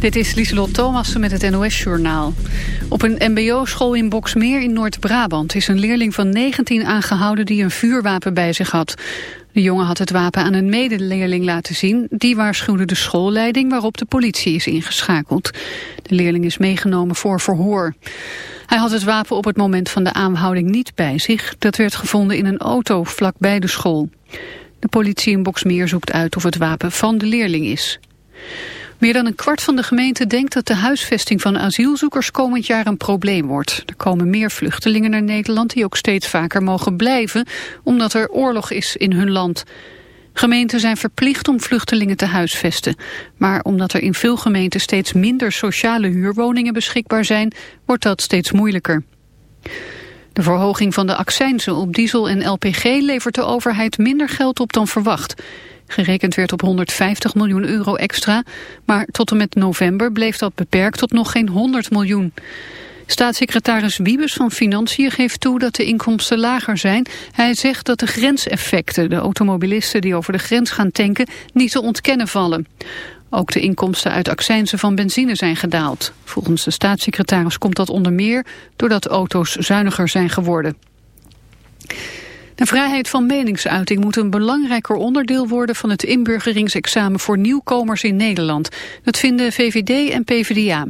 Dit is Lieselot Thomassen met het NOS-journaal. Op een mbo-school in Boksmeer in Noord-Brabant... is een leerling van 19 aangehouden die een vuurwapen bij zich had. De jongen had het wapen aan een medeleerling laten zien. Die waarschuwde de schoolleiding waarop de politie is ingeschakeld. De leerling is meegenomen voor verhoor. Hij had het wapen op het moment van de aanhouding niet bij zich. Dat werd gevonden in een auto vlakbij de school. De politie in Boksmeer zoekt uit of het wapen van de leerling is. Meer dan een kwart van de gemeente denkt dat de huisvesting van asielzoekers komend jaar een probleem wordt. Er komen meer vluchtelingen naar Nederland die ook steeds vaker mogen blijven, omdat er oorlog is in hun land. Gemeenten zijn verplicht om vluchtelingen te huisvesten. Maar omdat er in veel gemeenten steeds minder sociale huurwoningen beschikbaar zijn, wordt dat steeds moeilijker. De verhoging van de accijnzen op diesel en LPG levert de overheid minder geld op dan verwacht. Gerekend werd op 150 miljoen euro extra, maar tot en met november bleef dat beperkt tot nog geen 100 miljoen. Staatssecretaris Wiebes van Financiën geeft toe dat de inkomsten lager zijn. Hij zegt dat de grenseffecten, de automobilisten die over de grens gaan tanken, niet te ontkennen vallen. Ook de inkomsten uit accijnzen van benzine zijn gedaald. Volgens de staatssecretaris komt dat onder meer doordat auto's zuiniger zijn geworden. De vrijheid van meningsuiting moet een belangrijker onderdeel worden van het inburgeringsexamen voor nieuwkomers in Nederland. Dat vinden VVD en PvdA.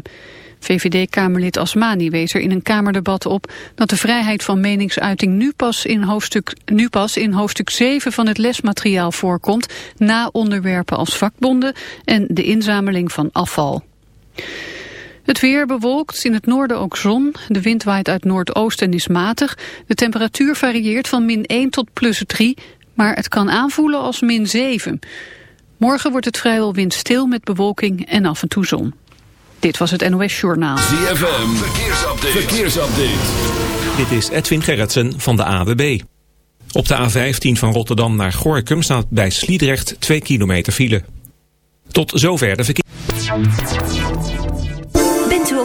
VVD-Kamerlid Asmani wees er in een Kamerdebat op dat de vrijheid van meningsuiting nu pas, in hoofdstuk, nu pas in hoofdstuk 7 van het lesmateriaal voorkomt, na onderwerpen als vakbonden en de inzameling van afval. Het weer bewolkt, in het noorden ook zon. De wind waait uit noordoost en is matig. De temperatuur varieert van min 1 tot plus 3, maar het kan aanvoelen als min 7. Morgen wordt het vrijwel windstil met bewolking en af en toe zon. Dit was het NOS Journaal. ZFM, verkeersupdate. verkeersupdate. Dit is Edwin Gerritsen van de AWB. Op de A15 van Rotterdam naar Gorkum staat bij Sliedrecht 2 kilometer file. Tot zover de verkeer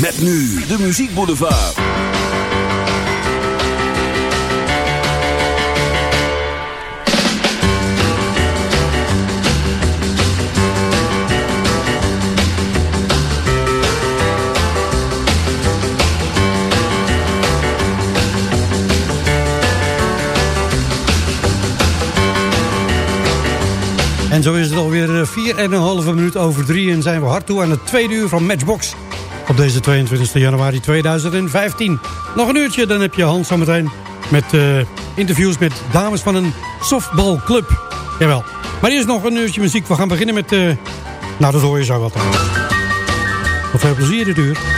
Met nu de Muziek Boulevard. En zo is het alweer 4,5 eh, minuut over 3 en zijn we hard toe aan het tweede uur van Matchbox op deze 22 januari 2015. Nog een uurtje, dan heb je Hans zometeen met uh, interviews met dames van een softballclub. Jawel. Maar eerst nog een uurtje muziek. We gaan beginnen met... Uh, nou, dat hoor je zo wat. Nog veel plezier dit uur.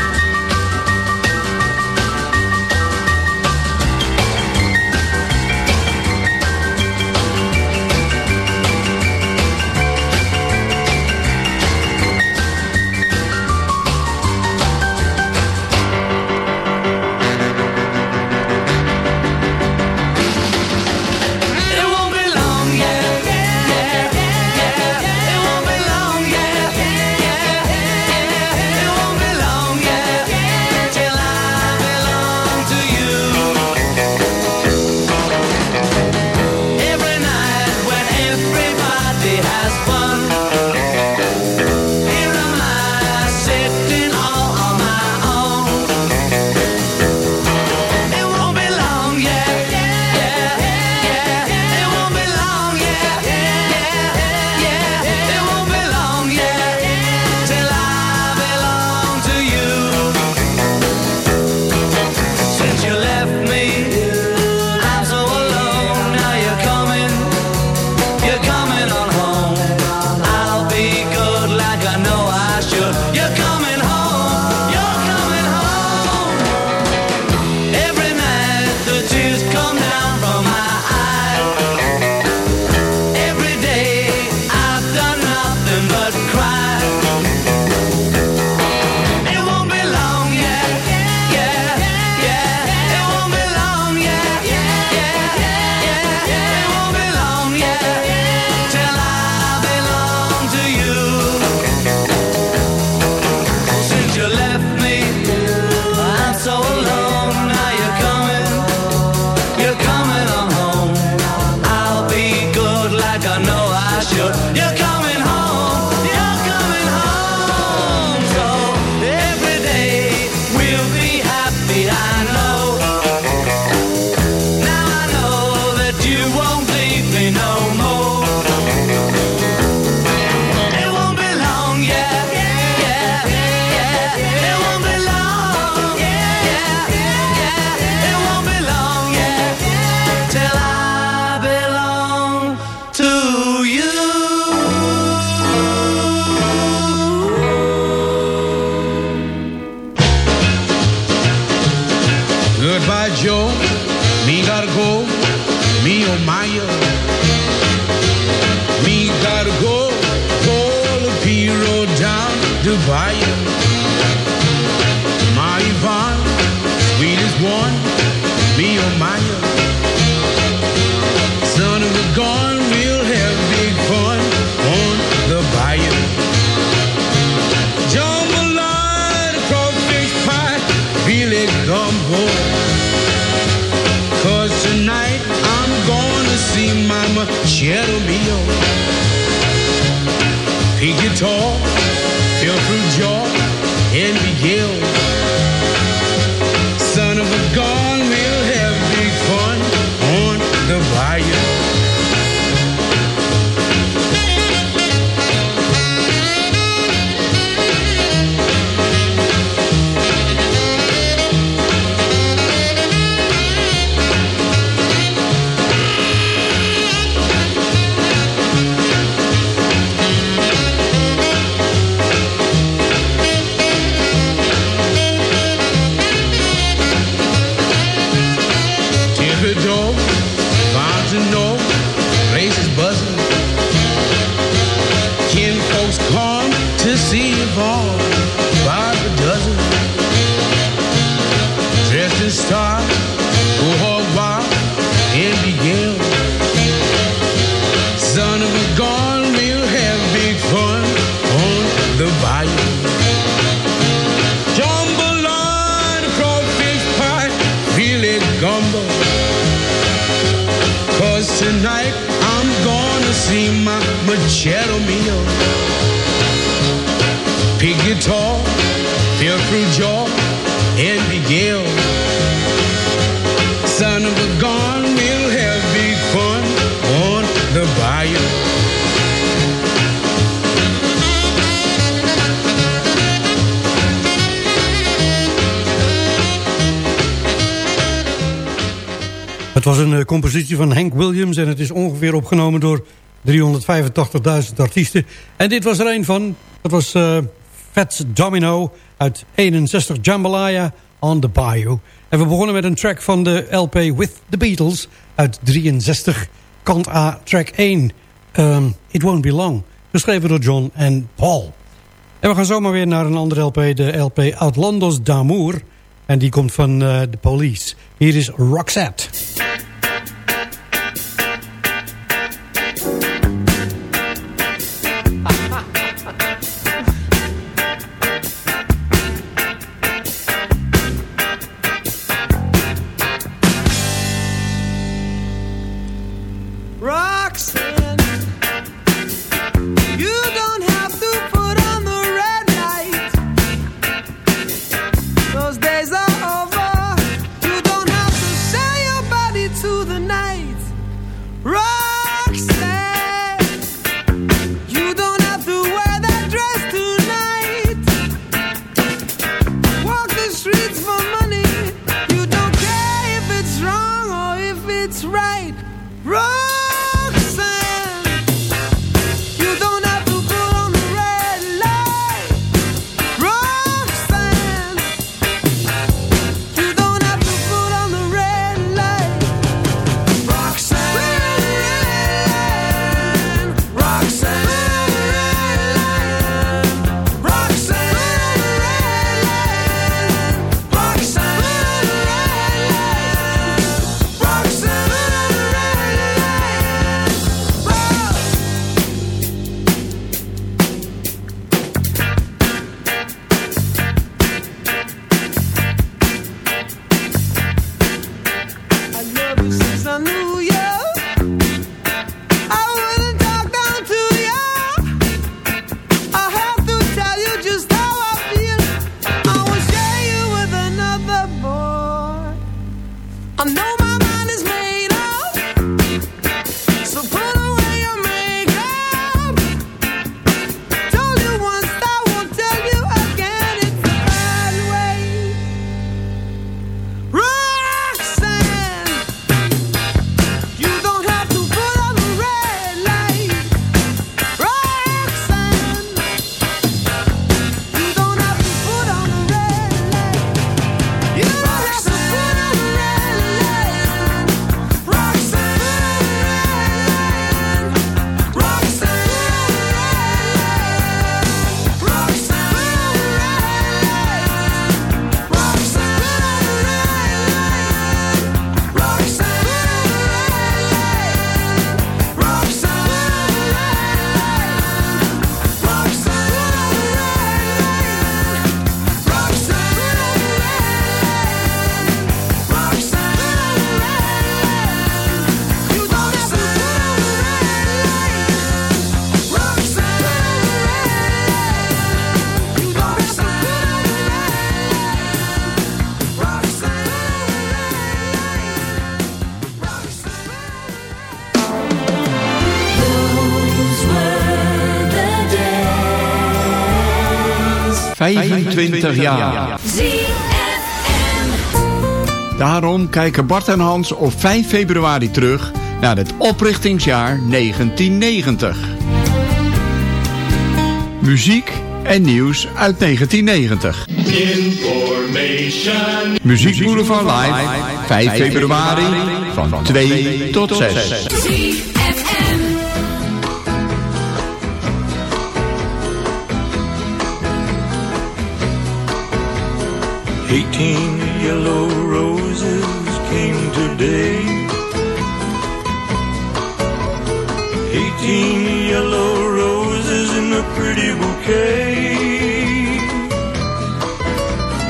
Mi Gargo, mi Omayo, mi Gargo, Paul Piro down Dubai. My Yvonne, sweetest one, mi Omayo. Quero me jaw, and Son of a gun, we'll have big on the. Het was een eh, compositie van Hank Williams en het is ongeveer opgenomen door 385.000 artiesten. En dit was er een van. Het was eh, Fats Domino uit 61 Jambalaya on the Bayou. En we begonnen met een track van de LP With the Beatles uit 63, kant A, track 1. Um, It Won't Be Long, geschreven door John en Paul. En we gaan zomaar weer naar een andere LP, de LP Outlandos d'Amour. En die komt van eh, de Police. Hier is Roxette. 25 jaar. Daarom kijken Bart en Hans op 5 februari terug naar het oprichtingsjaar 1990. Muziek en nieuws uit 1990. Information. Muziek Boulevard Live, 5 februari van 2 tot 6. Eighteen yellow roses came today. Eighteen yellow roses in a pretty bouquet.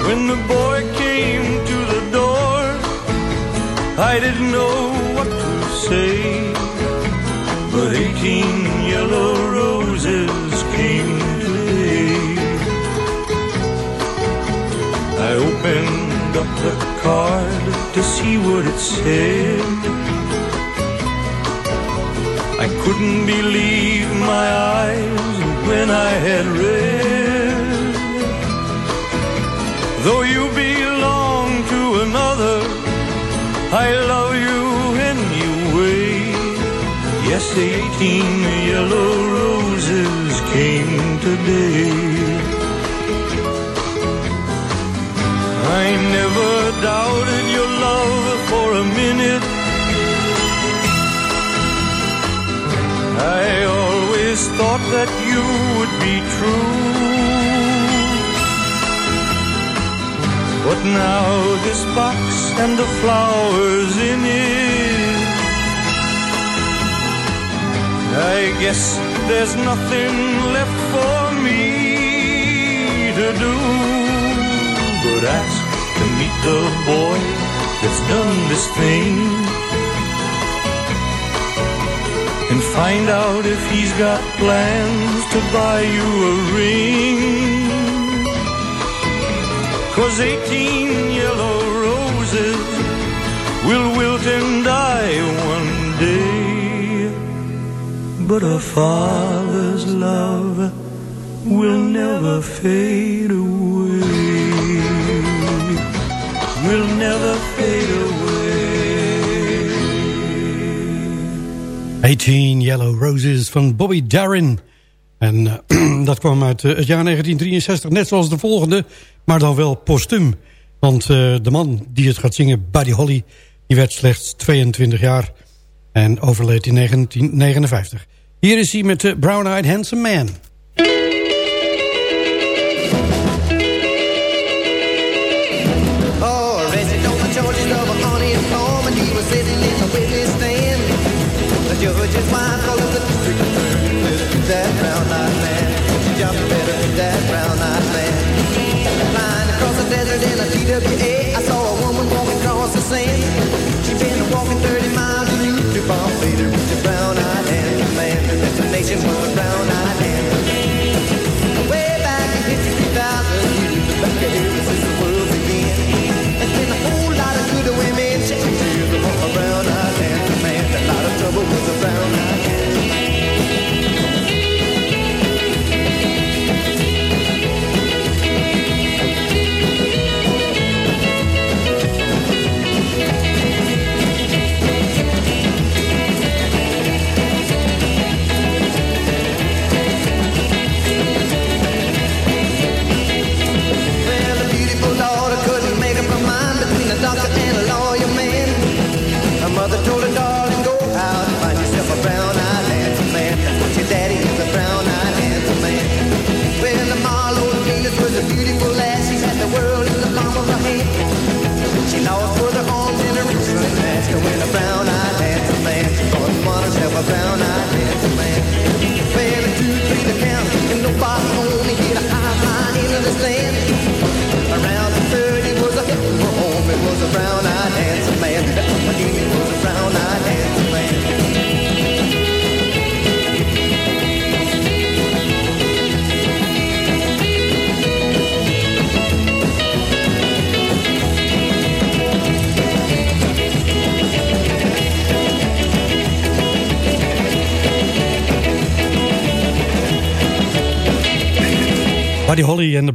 When the boy came to the door, I didn't know what to say. But eighteen yellow up the card to see what it said. I couldn't believe my eyes when I had read. Though you belong to another, I love you anyway. Yes, eighteen yellow roses came today. I never doubted your love for a minute. I always thought that you would be true. But now this box and the flowers in it. I guess there's nothing left for me to do but ask the boy that's done this thing and find out if he's got plans to buy you a ring. Cause 18 yellow roses will wilt and die one day, but a father's love will never fade away. Will never fade away. 18 Yellow Roses van Bobby Darin. En eh, dat kwam uit eh, het jaar 1963, net zoals de volgende, maar dan wel postuum. Want eh, de man die het gaat zingen, Buddy Holly, die werd slechts 22 jaar en overleed in 1959. Hier is hij met de Brown Eyed Handsome Man.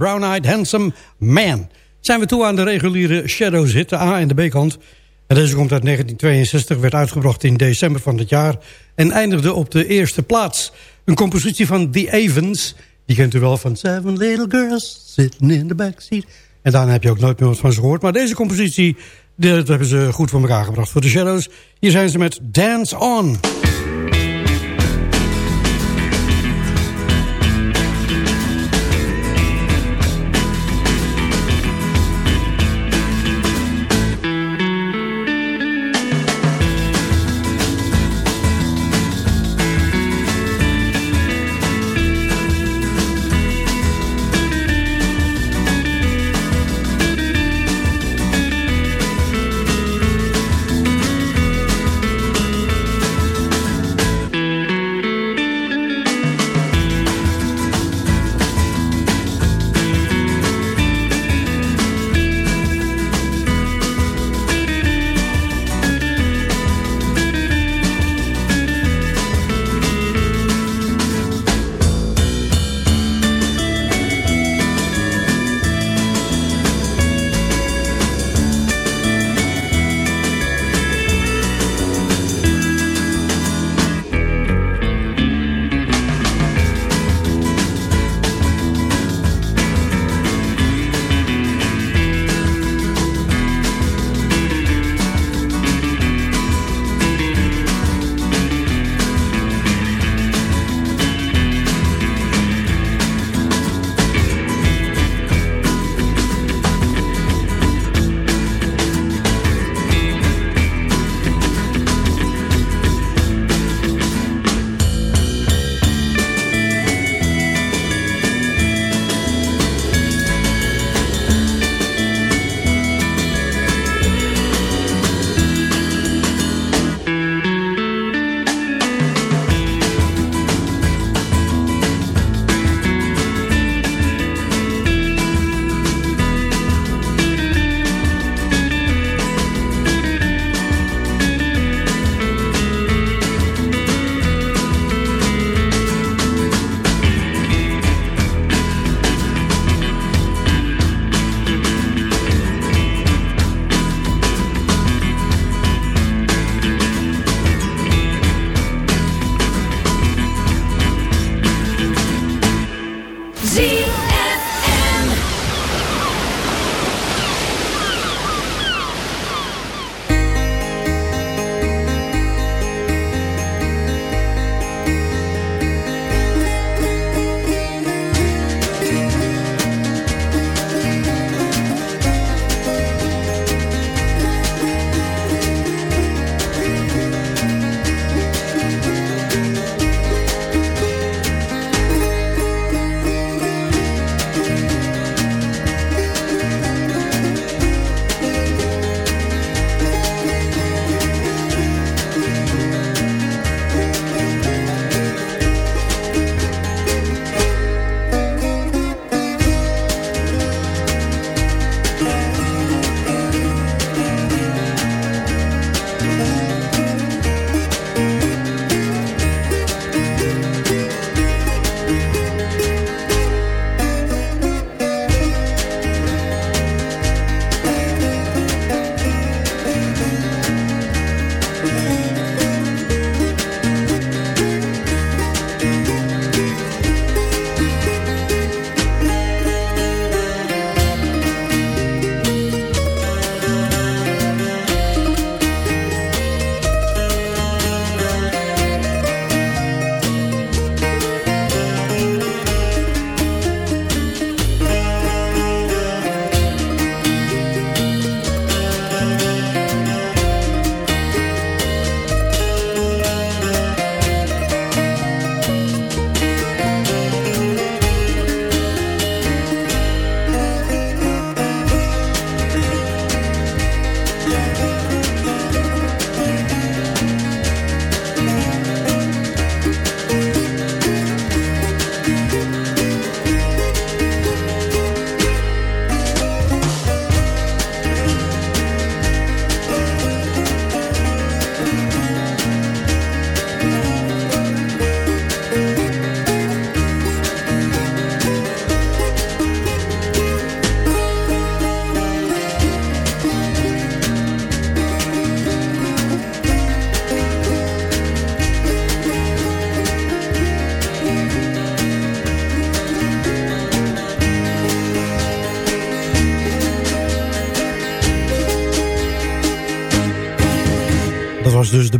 Holly en The Brown Eyed Handsome Man. Zijn we toe aan de reguliere Shadows hit, de A- en de B-kant. Deze komt uit 1962, werd uitgebracht in december van dit jaar... en eindigde op de eerste plaats. Een compositie van The Avens. Die kent u wel van Seven Little Girls Sitting in the Backseat. En daarna heb je ook nooit meer wat van ze gehoord. Maar deze compositie, dat hebben ze goed voor elkaar gebracht voor de Shadows. Hier zijn ze met Dance On.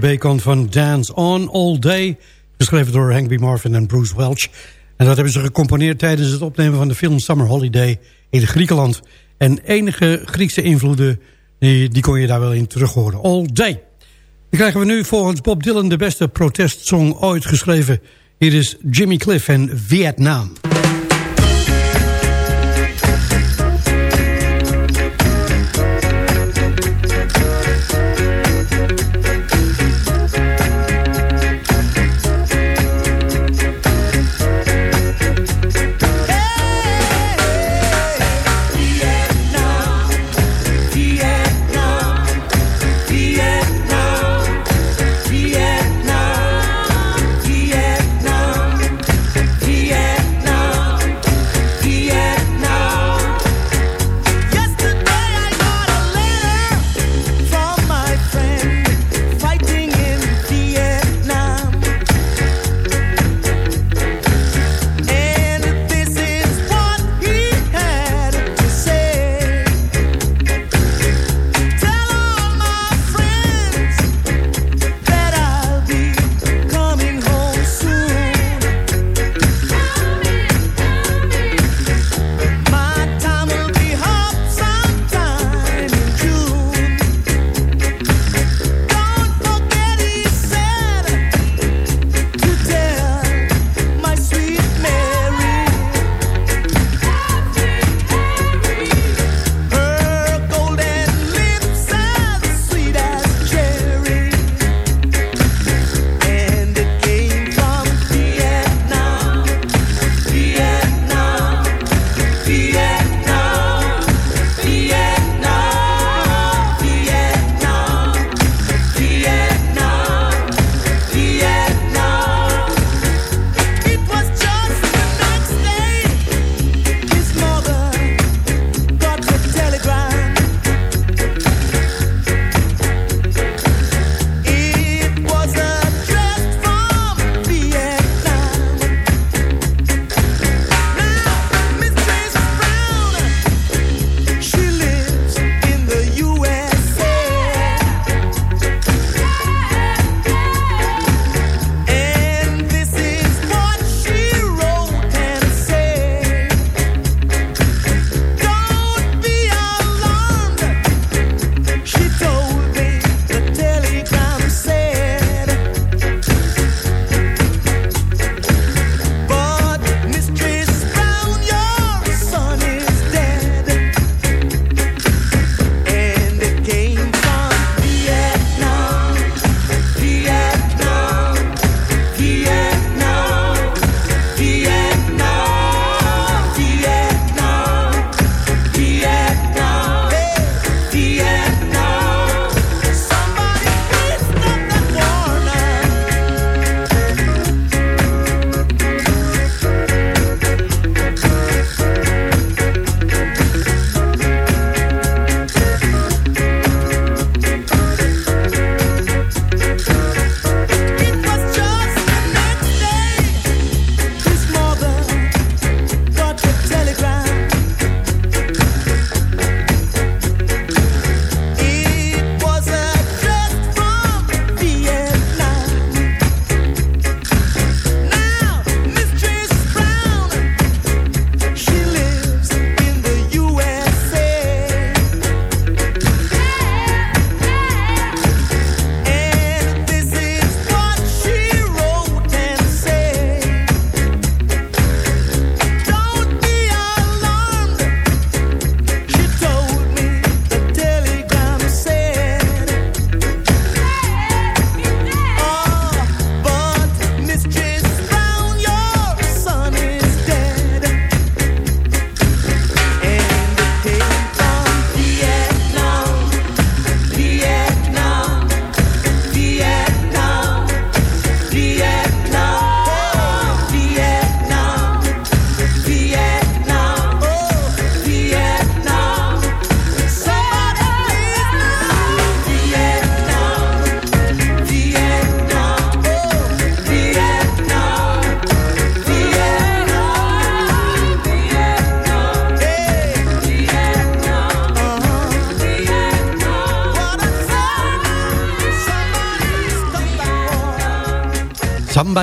B-kant van Dance On All Day. Geschreven door Hank B. Marvin en Bruce Welch. En dat hebben ze gecomponeerd tijdens het opnemen van de film Summer Holiday in Griekenland. En enige Griekse invloeden, die, die kon je daar wel in terug horen. All Day. Dan krijgen we nu volgens Bob Dylan de beste protestsong ooit geschreven. Hier is Jimmy Cliff en Vietnam.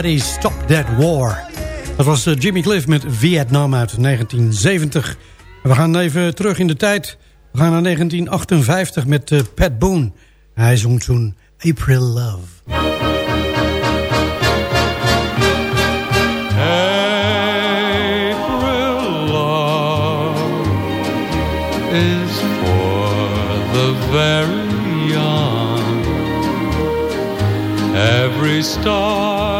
Stop That War. Dat was eh, Jimmy Cliff met Vietnam uit 1970. We gaan even terug in de tijd. We gaan naar 1958 met eh, Pat Boone. Hij zong toen April Love. April Love is for the very young. Every star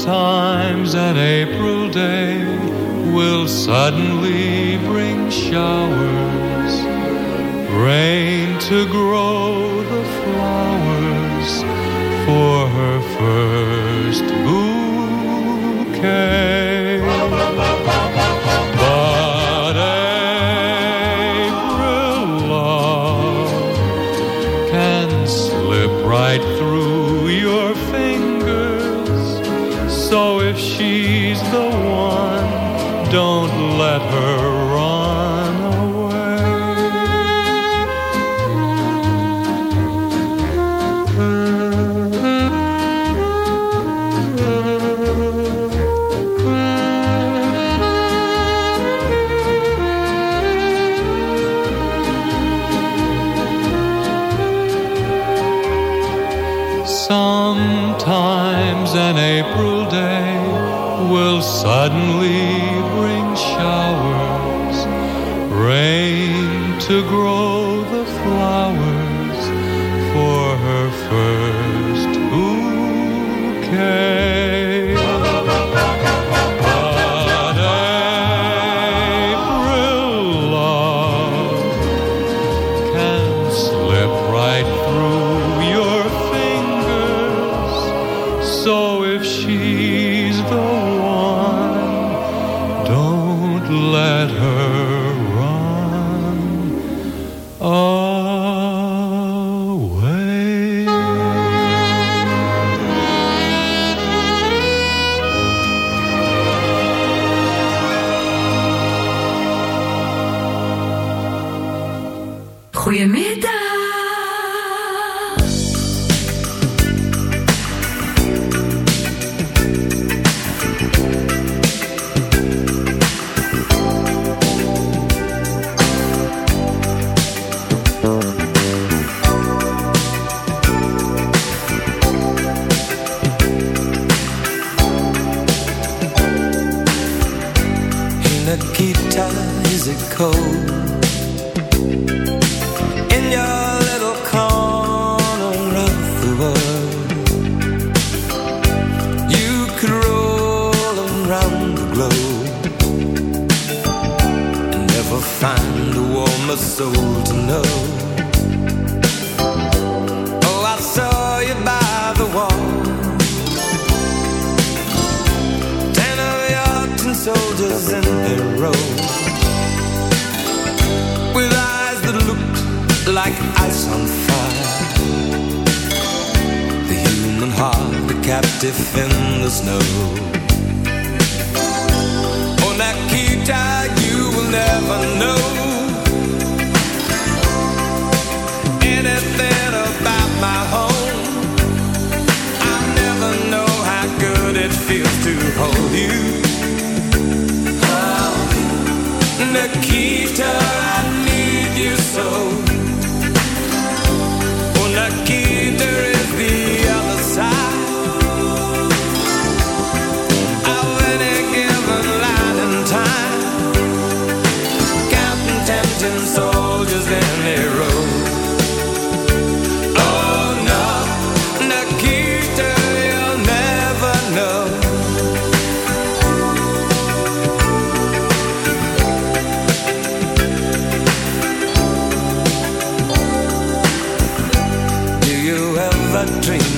Sometimes an April day will suddenly bring showers, rain to grow the flowers.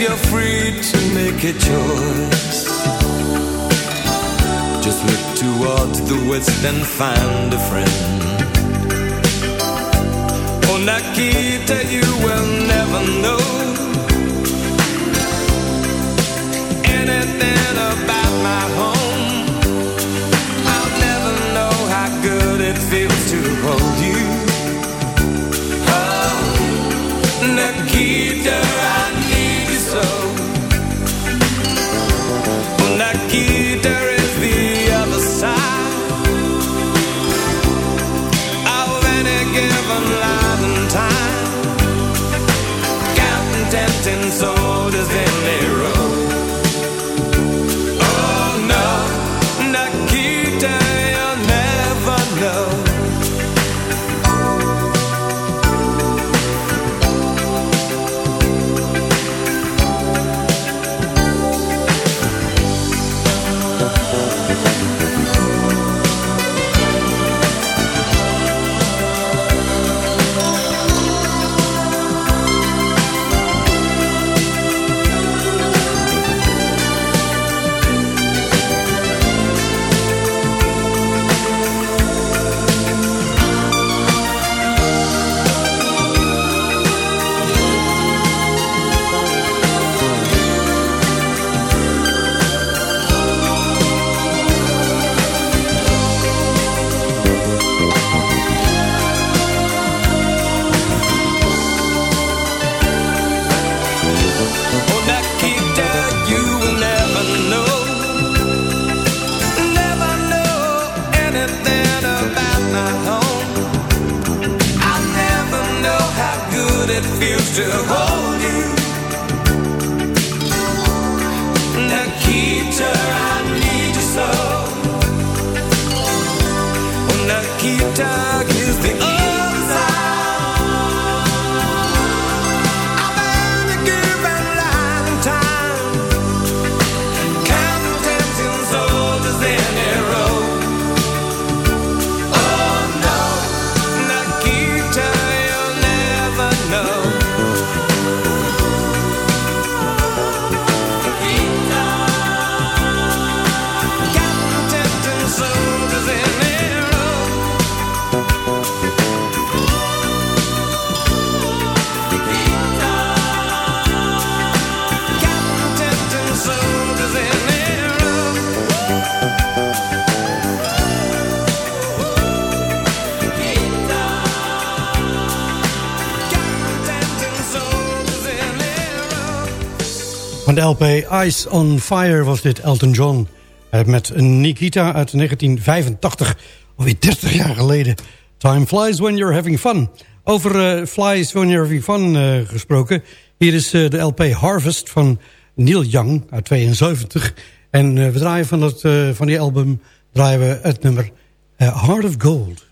you're free to make a choice, just look towards the west and find a friend. Oh, Nikita, you will never know anything about my home. Ice on Fire was dit Elton John. Met Nikita uit 1985. Alweer 30 jaar geleden. Time flies when you're having fun. Over eh, flies when you're having fun eh, gesproken. Hier is eh, de LP Harvest van Neil Young uit 72. En we draaien van, dat, van die album draaien we het nummer Heart of Gold.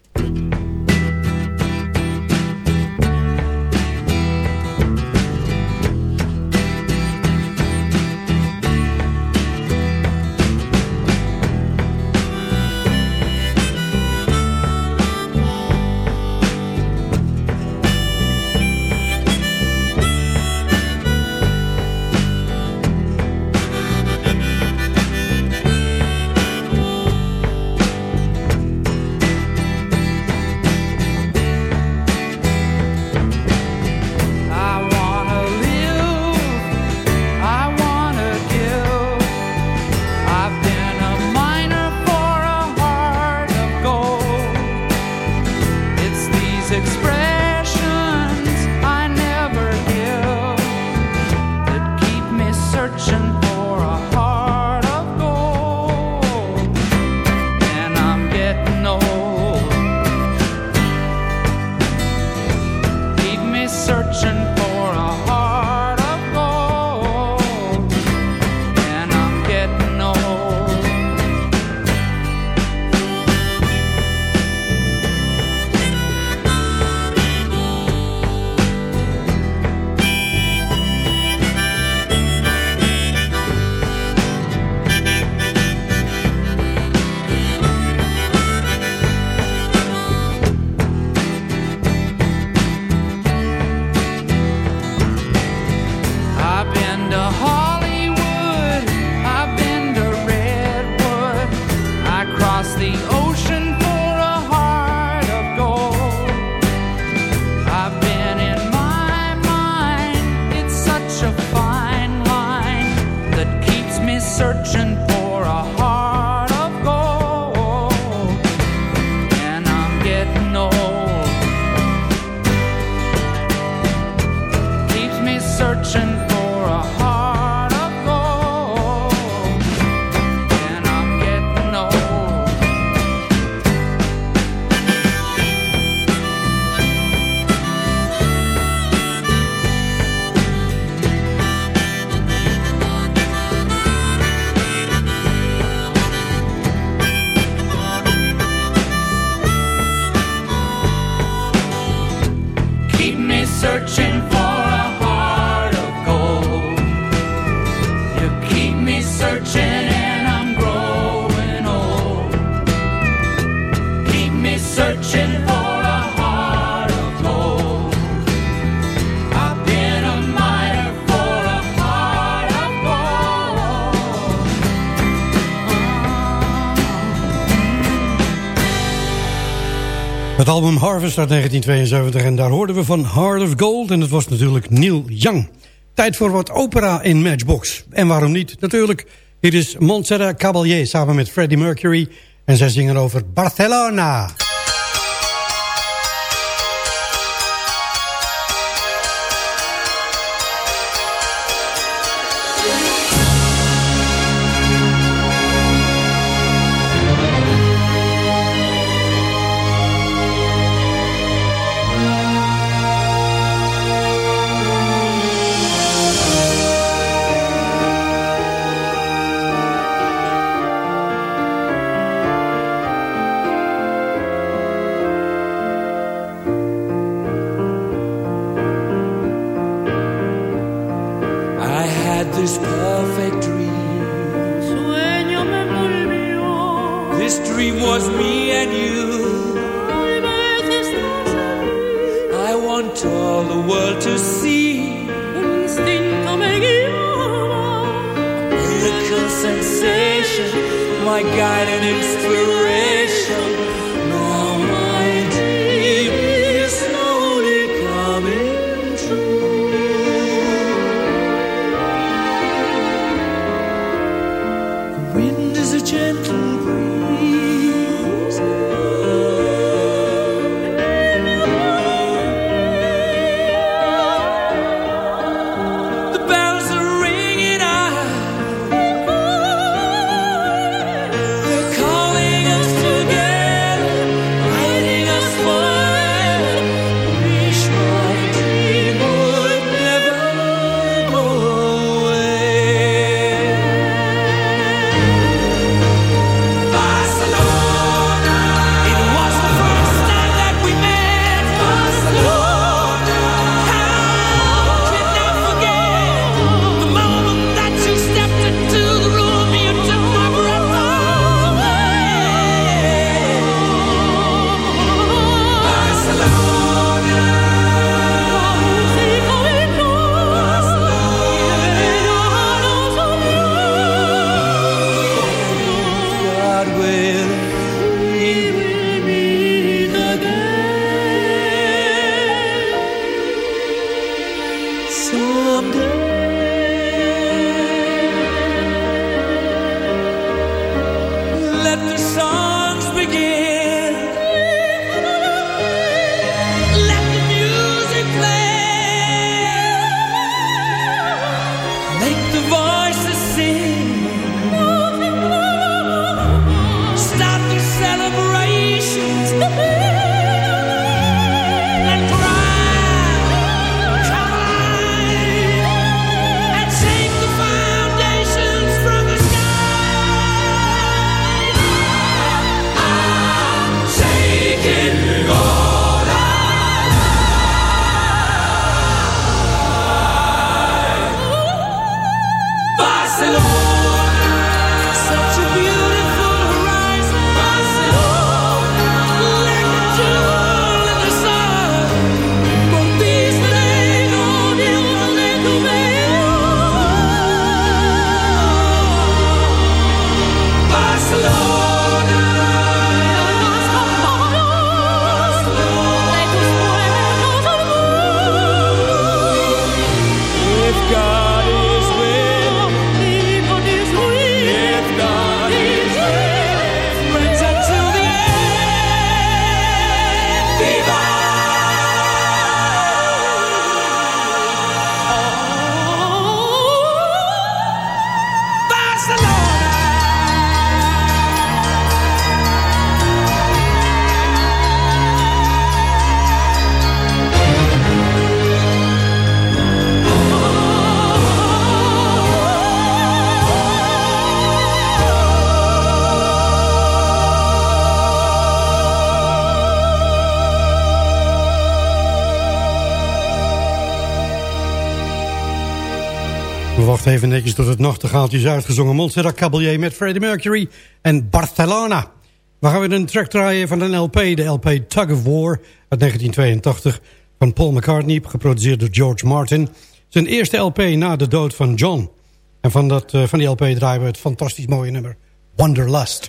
across the ocean for a heart of gold. I've been in my mind, it's such a fine line that keeps me searching. Album Harvest uit 1972 en daar hoorden we van Heart of Gold en het was natuurlijk Neil Young. Tijd voor wat opera in Matchbox. En waarom niet? Natuurlijk, hier is Montserrat Caballé samen met Freddie Mercury en zij zingen over Barcelona. We wachten even netjes tot het nachtegaaltje is uitgezongen. Montserrat Caballé met Freddie Mercury en Barcelona. We gaan weer een track draaien van een LP, de LP Tug of War uit 1982 van Paul McCartney, geproduceerd door George Martin. Zijn eerste LP na de dood van John. En van, dat, uh, van die LP draaien we het fantastisch mooie nummer Wanderlust.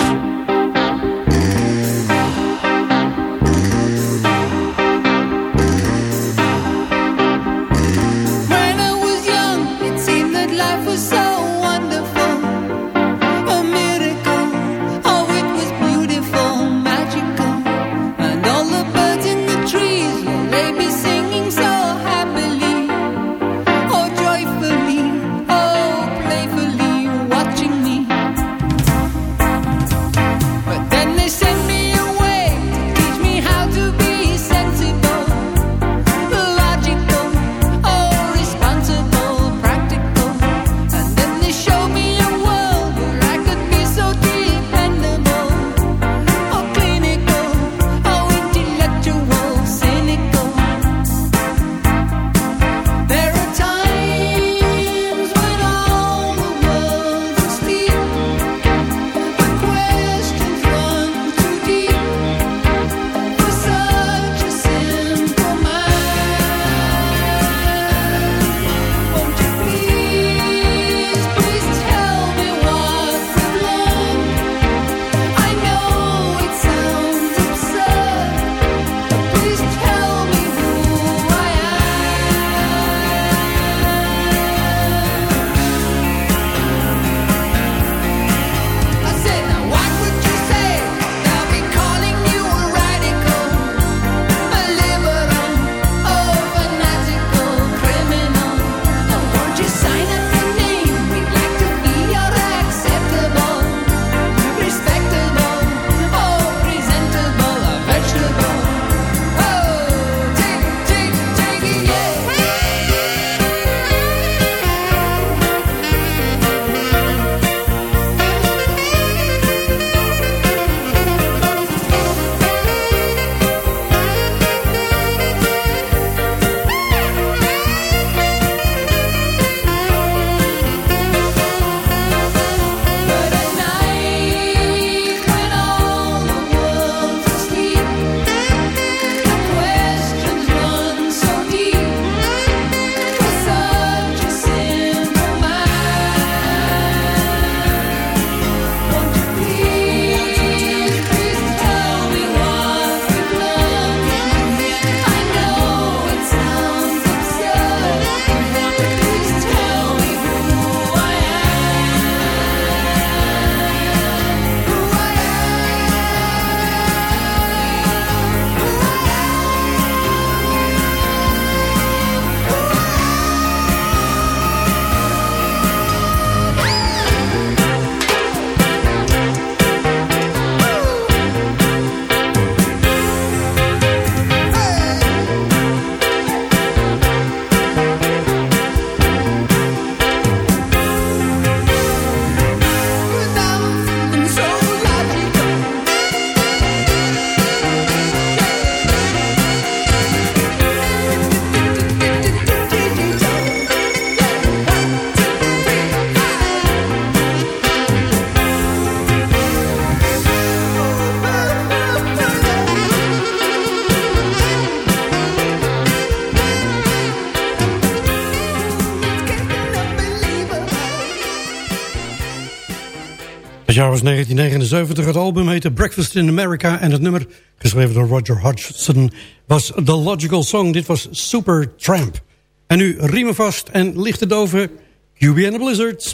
Was 1979. Het album heette Breakfast in America en het nummer, geschreven door Roger Hodgson, was The Logical Song. Dit was Super Tramp. En nu riemen vast en lichte doven, QB and the Blizzards.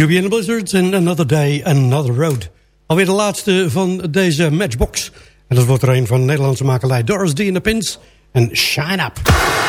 QB and the Blizzards en Another Day, Another Road. Alweer de laatste van deze matchbox. En dat wordt er een van Nederlandse makelij Doris D. in the Pins en Shine Up.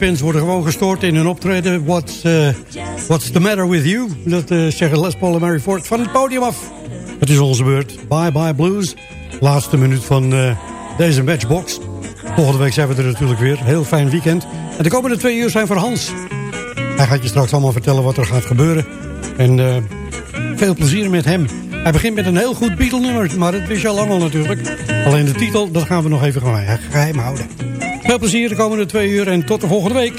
Pins worden gewoon gestoord in hun optreden. What's, eh, what's the matter with you? Dat eh, zeggen Les Paul en Mary Ford van het podium af. Het is onze beurt. Bye bye blues. Laatste minuut van eh, deze matchbox. Volgende week zijn we er natuurlijk weer. Heel fijn weekend. En de komende twee uur zijn voor Hans. Hij gaat je straks allemaal vertellen wat er gaat gebeuren. En veel plezier met hem. Hij begint met een heel goed Beatle-nummer, maar dat wist je al lang al natuurlijk. Alleen de titel, dat gaan we nog even geheim houden. Veel plezier de komende twee uur en tot de volgende week.